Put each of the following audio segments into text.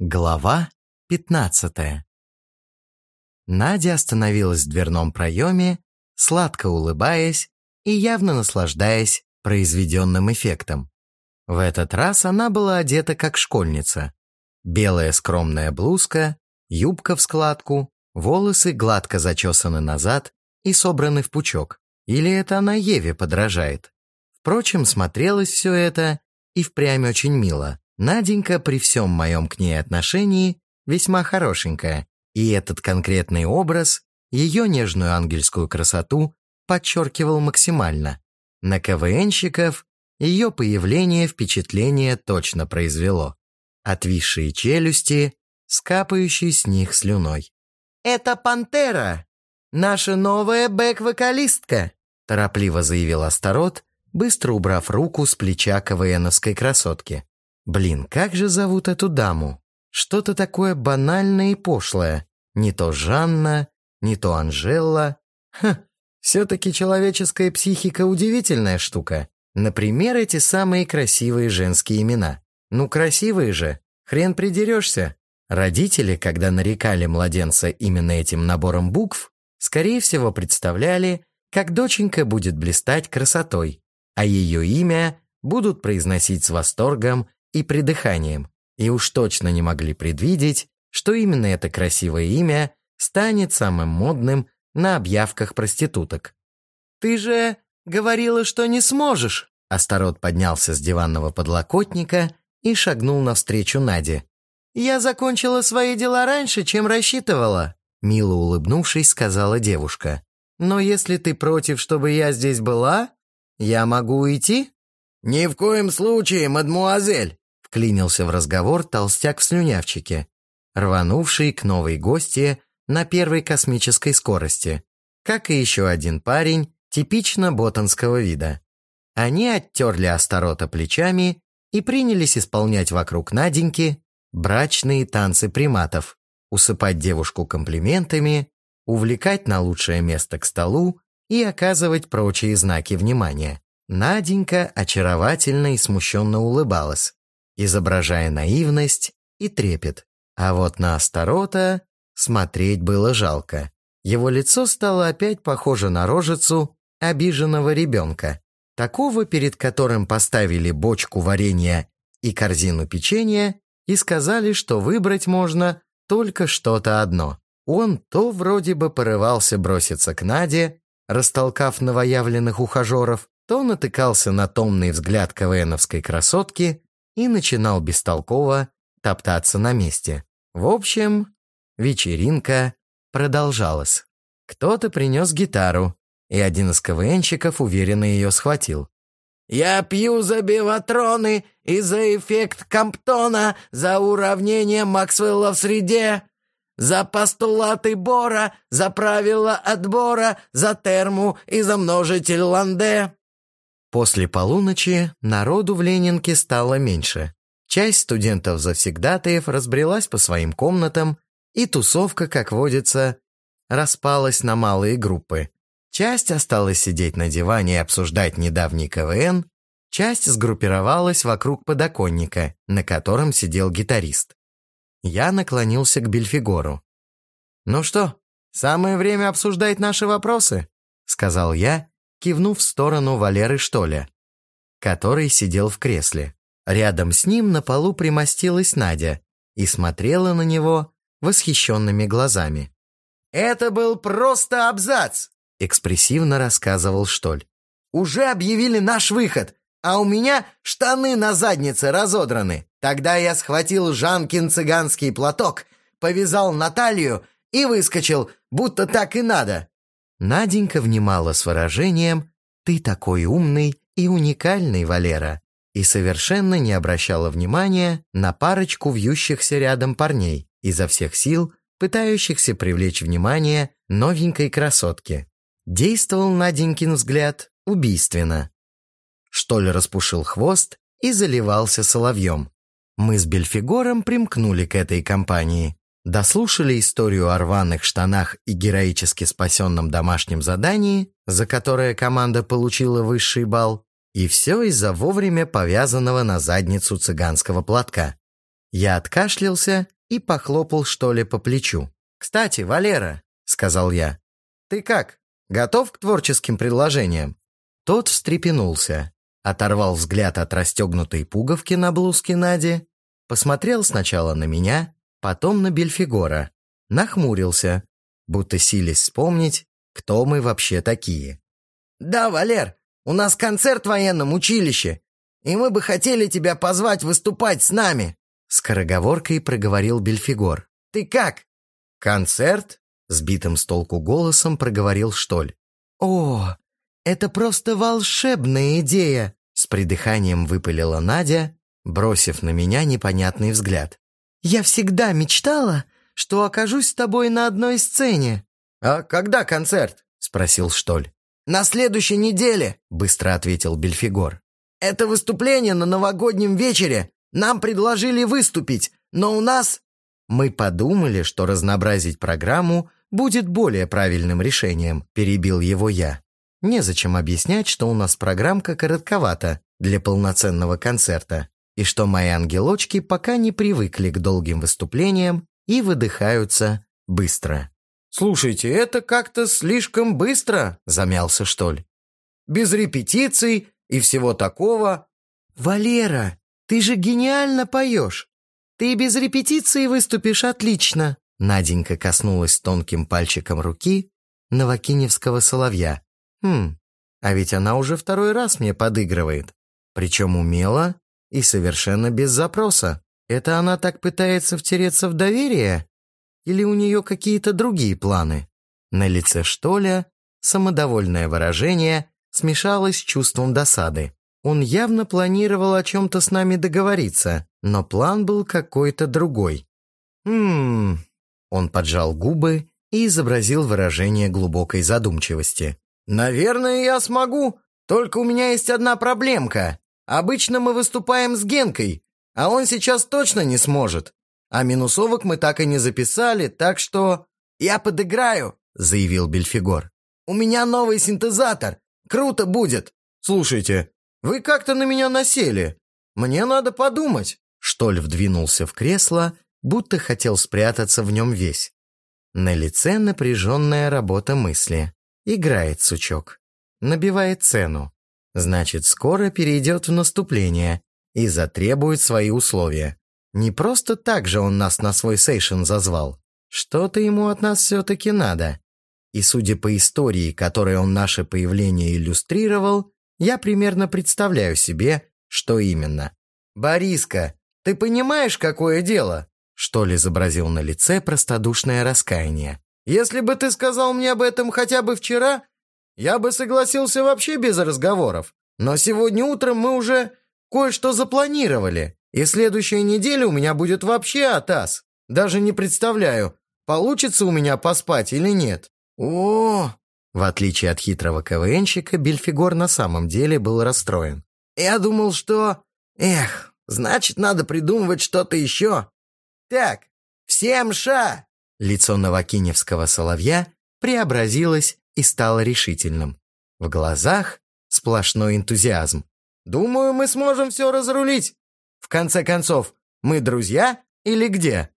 Глава 15 Надя остановилась в дверном проеме, сладко улыбаясь и явно наслаждаясь произведенным эффектом. В этот раз она была одета как школьница. Белая скромная блузка, юбка в складку, волосы гладко зачесаны назад и собраны в пучок. Или это она Еве подражает? Впрочем, смотрелось все это и впрямь очень мило. Наденька при всем моем к ней отношении весьма хорошенькая, и этот конкретный образ ее нежную ангельскую красоту подчеркивал максимально. На КВНщиков ее появление впечатление точно произвело. Отвисшие челюсти, скапающие с них слюной. «Это Пантера! Наша новая бэк-вокалистка!» торопливо заявил Астарот, быстро убрав руку с плеча КВНовской красотки. Блин, как же зовут эту даму? Что-то такое банальное и пошлое. Не то Жанна, не то Анжела. Ха, все-таки человеческая психика удивительная штука. Например, эти самые красивые женские имена. Ну, красивые же, хрен придерешься. Родители, когда нарекали младенца именно этим набором букв, скорее всего представляли, как доченька будет блистать красотой, а ее имя будут произносить с восторгом и придыханием, и уж точно не могли предвидеть, что именно это красивое имя станет самым модным на объявках проституток. «Ты же говорила, что не сможешь!» Астарот поднялся с диванного подлокотника и шагнул навстречу Наде. «Я закончила свои дела раньше, чем рассчитывала», мило улыбнувшись, сказала девушка. «Но если ты против, чтобы я здесь была, я могу уйти?» «Ни в коем случае, мадмуазель!» Вклинился в разговор толстяк в слюнявчике, рванувший к новой гости на первой космической скорости, как и еще один парень, типично ботанского вида. Они оттерли Астарота плечами и принялись исполнять вокруг Наденьки брачные танцы приматов, усыпать девушку комплиментами, увлекать на лучшее место к столу и оказывать прочие знаки внимания. Наденька очаровательно и смущенно улыбалась изображая наивность и трепет. А вот на Астарота смотреть было жалко. Его лицо стало опять похоже на рожицу обиженного ребенка, такого, перед которым поставили бочку варенья и корзину печенья и сказали, что выбрать можно только что-то одно. Он то вроде бы порывался броситься к Наде, растолкав новоявленных ухажеров, то натыкался на томный взгляд КВНовской красотки и начинал бестолково топтаться на месте. В общем, вечеринка продолжалась. Кто-то принес гитару, и один из КВНщиков уверенно ее схватил. «Я пью за биотроны и за эффект Камптона, за уравнение Максвелла в среде, за постулаты Бора, за правила отбора, за терму и за множитель Ланде». После полуночи народу в Ленинке стало меньше. Часть студентов-завсегдатаев разбрелась по своим комнатам, и тусовка, как водится, распалась на малые группы. Часть осталась сидеть на диване и обсуждать недавний КВН, часть сгруппировалась вокруг подоконника, на котором сидел гитарист. Я наклонился к Бельфигору. «Ну что, самое время обсуждать наши вопросы», — сказал я, кивнув в сторону Валеры Штоля, который сидел в кресле. Рядом с ним на полу примостилась Надя и смотрела на него восхищенными глазами. «Это был просто абзац!» — экспрессивно рассказывал Штоль. «Уже объявили наш выход, а у меня штаны на заднице разодраны. Тогда я схватил Жанкин цыганский платок, повязал на талию и выскочил, будто так и надо. Наденька внимала с выражением «Ты такой умный и уникальный, Валера», и совершенно не обращала внимания на парочку вьющихся рядом парней, изо всех сил пытающихся привлечь внимание новенькой красотки. Действовал Наденькин взгляд убийственно. Штоль распушил хвост и заливался соловьем. Мы с Бельфигором примкнули к этой компании. Дослушали историю о рваных штанах и героически спасенном домашнем задании, за которое команда получила высший балл, и все из-за вовремя повязанного на задницу цыганского платка. Я откашлялся и похлопал что ли по плечу. «Кстати, Валера», — сказал я, — «ты как, готов к творческим предложениям?» Тот встрепенулся, оторвал взгляд от расстегнутой пуговки на блузке Нади, посмотрел сначала на меня, потом на Бельфигора, нахмурился, будто силясь вспомнить, кто мы вообще такие. «Да, Валер, у нас концерт в военном училище, и мы бы хотели тебя позвать выступать с нами!» Скороговоркой проговорил Бельфигор. «Ты как?» «Концерт?» Сбитым с толку голосом проговорил Штоль. «О, это просто волшебная идея!» С придыханием выпалила Надя, бросив на меня непонятный взгляд. «Я всегда мечтала, что окажусь с тобой на одной сцене». «А когда концерт?» — спросил Штоль. «На следующей неделе», — быстро ответил Бельфигор. «Это выступление на новогоднем вечере. Нам предложили выступить, но у нас...» «Мы подумали, что разнообразить программу будет более правильным решением», — перебил его я. «Незачем объяснять, что у нас программка коротковата для полноценного концерта, и что мои ангелочки пока не привыкли к долгим выступлениям и выдыхаются быстро». «Слушайте, это как-то слишком быстро», — замялся Штоль. «Без репетиций и всего такого». «Валера, ты же гениально поешь. Ты без репетиции выступишь отлично». Наденька коснулась тонким пальчиком руки Новокиневского соловья. «Хм, а ведь она уже второй раз мне подыгрывает. Причем умело и совершенно без запроса. Это она так пытается втереться в доверие? Или у нее какие-то другие планы? На лице Штоля самодовольное выражение смешалось с чувством досады. Он явно планировал о чем-то с нами договориться, но план был какой-то другой. «Хм...» Он поджал губы и изобразил выражение глубокой задумчивости. «Наверное, я смогу, только у меня есть одна проблемка. Обычно мы выступаем с Генкой, а он сейчас точно не сможет. А минусовок мы так и не записали, так что... «Я подыграю», — заявил Бельфигор. «У меня новый синтезатор. Круто будет». «Слушайте, вы как-то на меня насели. Мне надо подумать». Штоль вдвинулся в кресло, будто хотел спрятаться в нем весь. На лице напряженная работа мысли. Играет сучок. Набивает цену. Значит, скоро перейдет в наступление и затребует свои условия. Не просто так же он нас на свой сейшен зазвал. Что-то ему от нас все-таки надо. И судя по истории, которой он наше появление иллюстрировал, я примерно представляю себе, что именно. «Бориска, ты понимаешь, какое дело?» Что ли изобразил на лице простодушное раскаяние. «Если бы ты сказал мне об этом хотя бы вчера, я бы согласился вообще без разговоров. Но сегодня утром мы уже кое-что запланировали. И следующая неделя у меня будет вообще атас. Даже не представляю, получится у меня поспать или нет. О, в отличие от хитрого КВНщика, Бельфигор на самом деле был расстроен. Я думал, что... Эх, значит, надо придумывать что-то еще. Так, всем ша! Лицо Новокиневского соловья преобразилось и стало решительным. В глазах сплошной энтузиазм. «Думаю, мы сможем все разрулить. В конце концов, мы друзья или где?»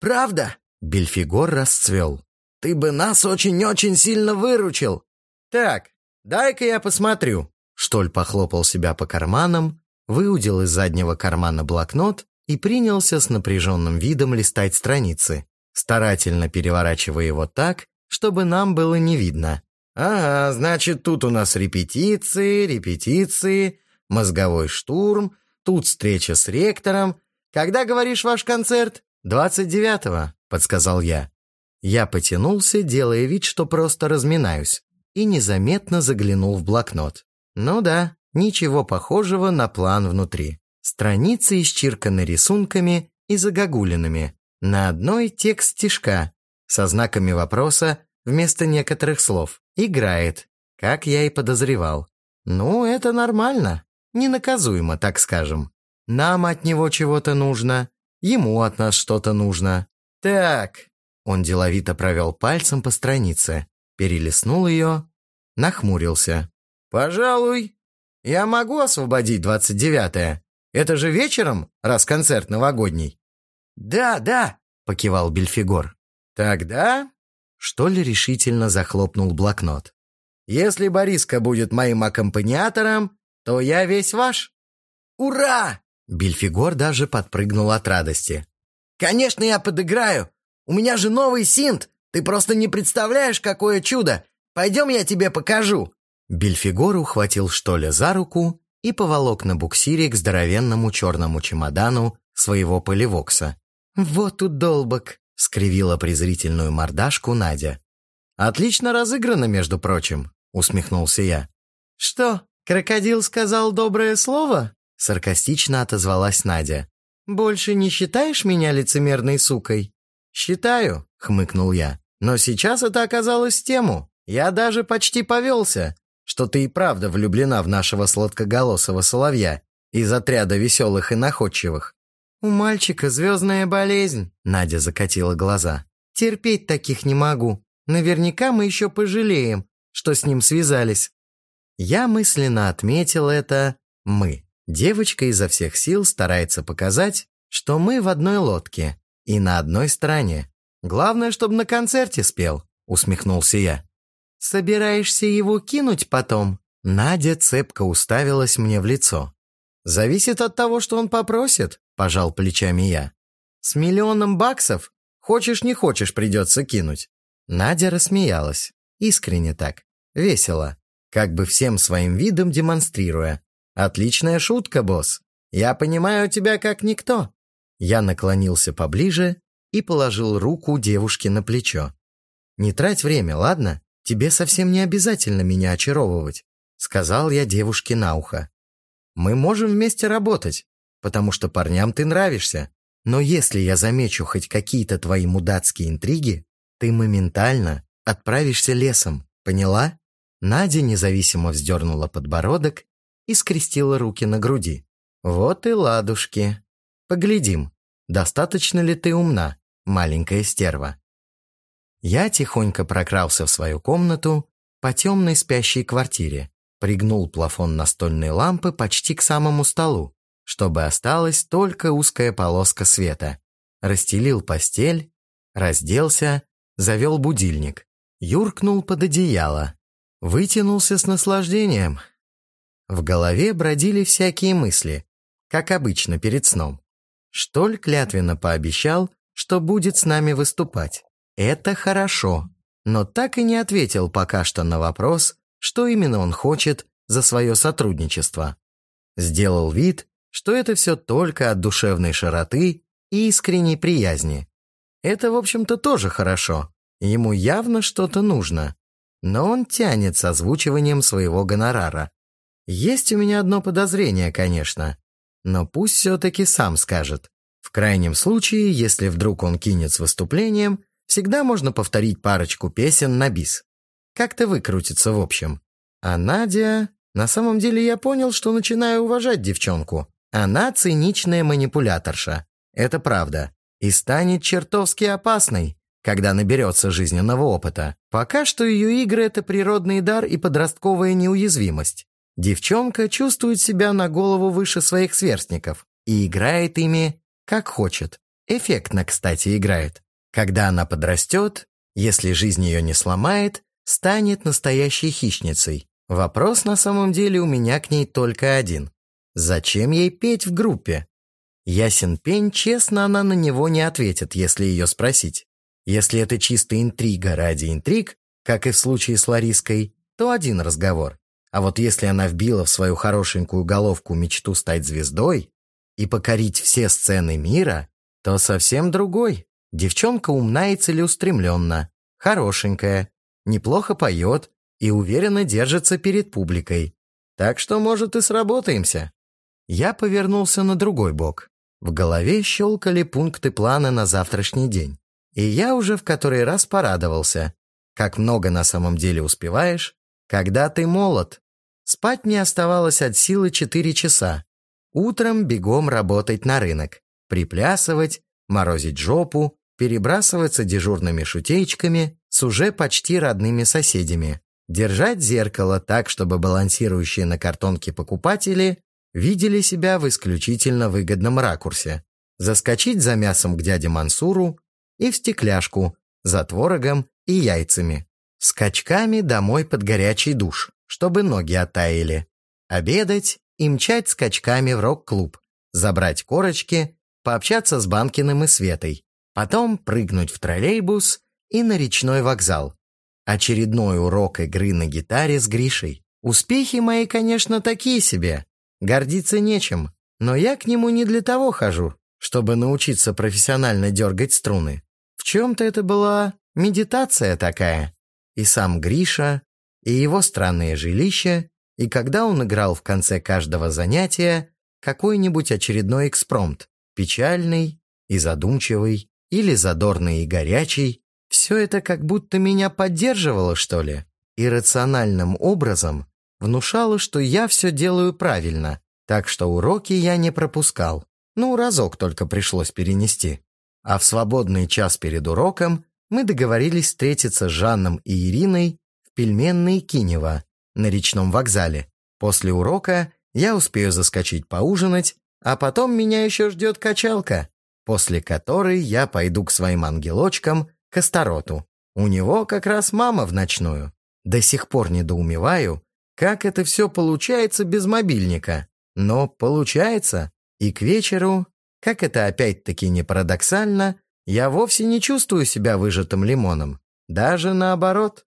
«Правда?» Бельфигор расцвел. «Ты бы нас очень-очень сильно выручил!» «Так, дай-ка я посмотрю». Штоль похлопал себя по карманам, выудил из заднего кармана блокнот и принялся с напряженным видом листать страницы, старательно переворачивая его так, чтобы нам было не видно. «Ага, значит, тут у нас репетиции, репетиции, мозговой штурм, Тут встреча с ректором. Когда, говоришь, ваш концерт? Двадцать девятого, подсказал я. Я потянулся, делая вид, что просто разминаюсь, и незаметно заглянул в блокнот. Ну да, ничего похожего на план внутри. Страницы исчирканы рисунками и загогулинами. На одной текст стишка со знаками вопроса вместо некоторых слов. Играет, как я и подозревал. Ну, это нормально. Ненаказуемо, так скажем. Нам от него чего-то нужно, ему от нас что-то нужно. Так, он деловито провел пальцем по странице, перелистнул ее, нахмурился. «Пожалуй, я могу освободить двадцать девятое. Это же вечером, раз концерт новогодний». Да, да, покивал Бельфигор. Тогда, что решительно захлопнул блокнот. Если Бориска будет моим аккомпаниатором, то я весь ваш. Ура! Бельфигор даже подпрыгнул от радости. Конечно, я подыграю. У меня же новый синт. Ты просто не представляешь, какое чудо. Пойдем, я тебе покажу. Бельфигор ухватил Штоля за руку и поволок на буксире к здоровенному черному чемодану своего поливокса. «Вот удолбок!» — скривила презрительную мордашку Надя. «Отлично разыграно, между прочим», — усмехнулся я. «Что, крокодил сказал доброе слово?» — саркастично отозвалась Надя. «Больше не считаешь меня лицемерной сукой?» «Считаю», — хмыкнул я. «Но сейчас это оказалось в тему. Я даже почти повелся что ты и правда влюблена в нашего сладкоголосого соловья из отряда веселых и находчивых». «У мальчика звездная болезнь», — Надя закатила глаза. «Терпеть таких не могу. Наверняка мы еще пожалеем, что с ним связались». Я мысленно отметил это «мы». Девочка изо всех сил старается показать, что мы в одной лодке и на одной стороне. Главное, чтобы на концерте спел, усмехнулся я. «Собираешься его кинуть потом?» Надя цепко уставилась мне в лицо. «Зависит от того, что он попросит», – пожал плечами я. «С миллионом баксов? Хочешь, не хочешь, придется кинуть». Надя рассмеялась. Искренне так. Весело. Как бы всем своим видом демонстрируя. «Отличная шутка, босс. Я понимаю тебя как никто». Я наклонился поближе и положил руку девушке на плечо. «Не трать время, ладно? тебе совсем не обязательно меня очаровывать», сказал я девушке на ухо. «Мы можем вместе работать, потому что парням ты нравишься. Но если я замечу хоть какие-то твои мудацкие интриги, ты моментально отправишься лесом, поняла?» Надя независимо вздернула подбородок и скрестила руки на груди. «Вот и ладушки. Поглядим, достаточно ли ты умна, маленькая стерва». Я тихонько прокрался в свою комнату по темной спящей квартире, пригнул плафон настольной лампы почти к самому столу, чтобы осталась только узкая полоска света. Расстелил постель, разделся, завел будильник, юркнул под одеяло, вытянулся с наслаждением. В голове бродили всякие мысли, как обычно перед сном. Штоль клятвенно пообещал, что будет с нами выступать. Это хорошо, но так и не ответил пока что на вопрос, что именно он хочет за свое сотрудничество. Сделал вид, что это все только от душевной широты и искренней приязни. Это, в общем-то, тоже хорошо. Ему явно что-то нужно. Но он тянет с озвучиванием своего гонорара. Есть у меня одно подозрение, конечно. Но пусть все-таки сам скажет. В крайнем случае, если вдруг он кинет с выступлением, Всегда можно повторить парочку песен на бис. Как-то выкрутиться в общем. А Надя... На самом деле я понял, что начинаю уважать девчонку. Она циничная манипуляторша. Это правда. И станет чертовски опасной, когда наберется жизненного опыта. Пока что ее игры — это природный дар и подростковая неуязвимость. Девчонка чувствует себя на голову выше своих сверстников и играет ими как хочет. Эффектно, кстати, играет. Когда она подрастет, если жизнь ее не сломает, станет настоящей хищницей. Вопрос на самом деле у меня к ней только один. Зачем ей петь в группе? Ясен пень, честно, она на него не ответит, если ее спросить. Если это чисто интрига ради интриг, как и в случае с Лариской, то один разговор. А вот если она вбила в свою хорошенькую головку мечту стать звездой и покорить все сцены мира, то совсем другой. Девчонка умна и целеустремленна, хорошенькая, неплохо поет и уверенно держится перед публикой. Так что, может, и сработаемся. Я повернулся на другой бок. В голове щелкали пункты плана на завтрашний день. И я уже в который раз порадовался. Как много на самом деле успеваешь, когда ты молод. Спать мне оставалось от силы 4 часа. Утром бегом работать на рынок, приплясывать, морозить жопу, перебрасываться дежурными шутеечками с уже почти родными соседями, держать зеркало так, чтобы балансирующие на картонке покупатели видели себя в исключительно выгодном ракурсе. заскочить за мясом к дяде Мансуру и в стекляшку за творогом и яйцами. Скачками домой под горячий душ, чтобы ноги оттаяли. Обедать и мчать скачками в рок-клуб, забрать корочки, пообщаться с Банкиным и Светой, потом прыгнуть в троллейбус и на речной вокзал. Очередной урок игры на гитаре с Гришей. Успехи мои, конечно, такие себе. Гордиться нечем. Но я к нему не для того хожу, чтобы научиться профессионально дергать струны. В чем-то это была медитация такая. И сам Гриша, и его странное жилище, и когда он играл в конце каждого занятия какой-нибудь очередной экспромт, печальный и задумчивый, или задорный и горячий, все это как будто меня поддерживало, что ли, и рациональным образом внушало, что я все делаю правильно, так что уроки я не пропускал. Ну, разок только пришлось перенести. А в свободный час перед уроком мы договорились встретиться с Жанном и Ириной в пельменной Кинева на речном вокзале. После урока я успею заскочить поужинать, а потом меня еще ждет качалка, после которой я пойду к своим ангелочкам, к Астароту. У него как раз мама в ночную. До сих пор недоумеваю, как это все получается без мобильника. Но получается, и к вечеру, как это опять-таки не парадоксально, я вовсе не чувствую себя выжатым лимоном. Даже наоборот.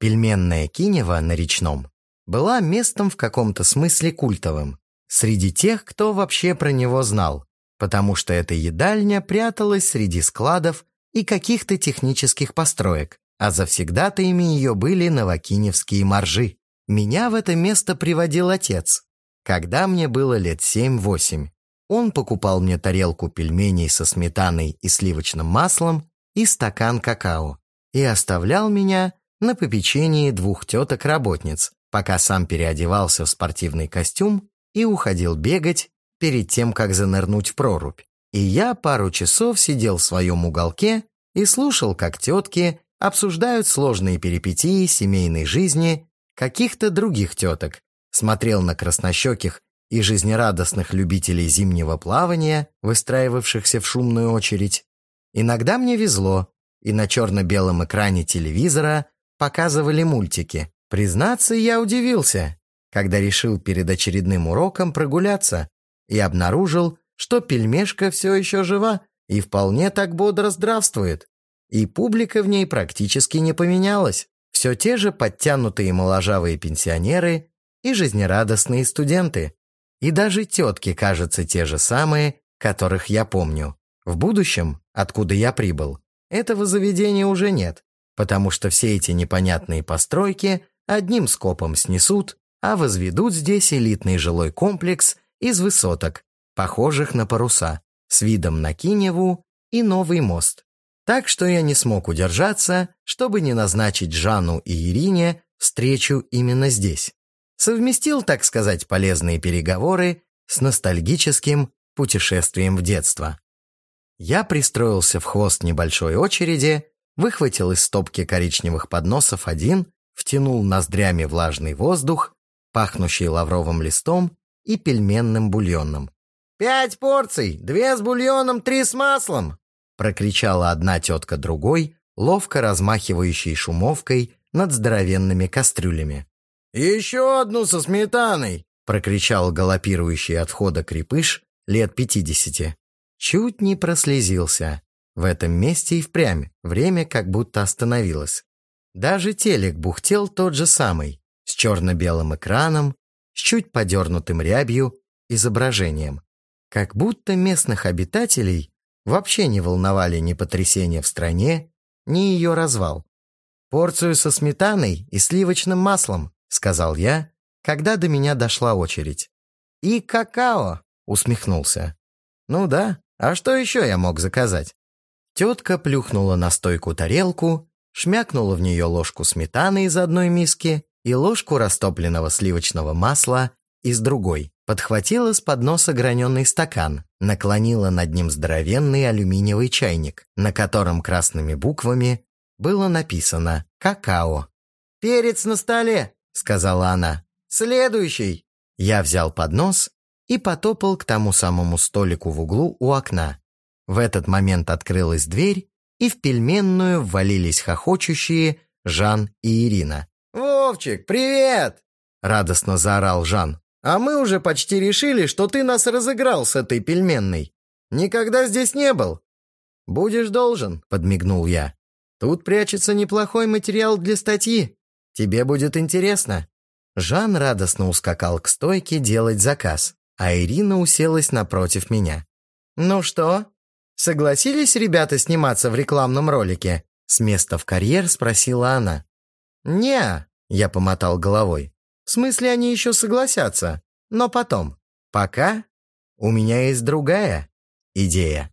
Пельменная Кинева на речном была местом в каком-то смысле культовым. Среди тех, кто вообще про него знал. Потому что эта едальня пряталась среди складов и каких-то технических построек, а завсегдатаями ее были новокиневские моржи. Меня в это место приводил отец, когда мне было лет семь-восемь. Он покупал мне тарелку пельменей со сметаной и сливочным маслом и стакан какао и оставлял меня на попечении двух теток-работниц, пока сам переодевался в спортивный костюм и уходил бегать перед тем, как занырнуть в прорубь. И я пару часов сидел в своем уголке и слушал, как тетки обсуждают сложные перипетии семейной жизни каких-то других теток, смотрел на краснощеких и жизнерадостных любителей зимнего плавания, выстраивавшихся в шумную очередь. Иногда мне везло, и на черно-белом экране телевизора показывали мультики. Признаться, я удивился, когда решил перед очередным уроком прогуляться и обнаружил, что пельмешка все еще жива и вполне так бодро здравствует. И публика в ней практически не поменялась. Все те же подтянутые моложавые пенсионеры и жизнерадостные студенты. И даже тетки, кажется, те же самые, которых я помню. В будущем, откуда я прибыл, этого заведения уже нет, потому что все эти непонятные постройки одним скопом снесут, а возведут здесь элитный жилой комплекс из высоток, похожих на паруса, с видом на Киневу и новый мост. Так что я не смог удержаться, чтобы не назначить Жанну и Ирине встречу именно здесь совместил, так сказать, полезные переговоры с ностальгическим путешествием в детство. Я пристроился в хвост небольшой очереди, выхватил из стопки коричневых подносов один, втянул ноздрями влажный воздух, пахнущий лавровым листом и пельменным бульоном. «Пять порций, две с бульоном, три с маслом!» Прокричала одна тетка другой, ловко размахивающей шумовкой над здоровенными кастрюлями. «Еще одну со сметаной!» — прокричал галопирующий от входа крепыш лет пятидесяти. Чуть не прослезился. В этом месте и впрямь время как будто остановилось. Даже телек бухтел тот же самый, с черно-белым экраном, с чуть подернутым рябью изображением. Как будто местных обитателей вообще не волновали ни потрясения в стране, ни ее развал. Порцию со сметаной и сливочным маслом, — сказал я, когда до меня дошла очередь. «И какао!» — усмехнулся. «Ну да, а что еще я мог заказать?» Тетка плюхнула на стойку тарелку, шмякнула в нее ложку сметаны из одной миски и ложку растопленного сливочного масла из другой. Подхватила с подноса граненый стакан, наклонила над ним здоровенный алюминиевый чайник, на котором красными буквами было написано «Какао». «Перец на столе!» сказала она. «Следующий!» Я взял поднос и потопал к тому самому столику в углу у окна. В этот момент открылась дверь, и в пельменную ввалились хохочущие Жан и Ирина. «Вовчик, привет!» — радостно заорал Жан. «А мы уже почти решили, что ты нас разыграл с этой пельменной. Никогда здесь не был». «Будешь должен», — подмигнул я. «Тут прячется неплохой материал для статьи. Тебе будет интересно». Жан радостно ускакал к стойке делать заказ, а Ирина уселась напротив меня. «Ну что, согласились ребята сниматься в рекламном ролике?» С места в карьер спросила она. «Не», — я помотал головой. «В смысле, они еще согласятся, но потом. Пока у меня есть другая идея».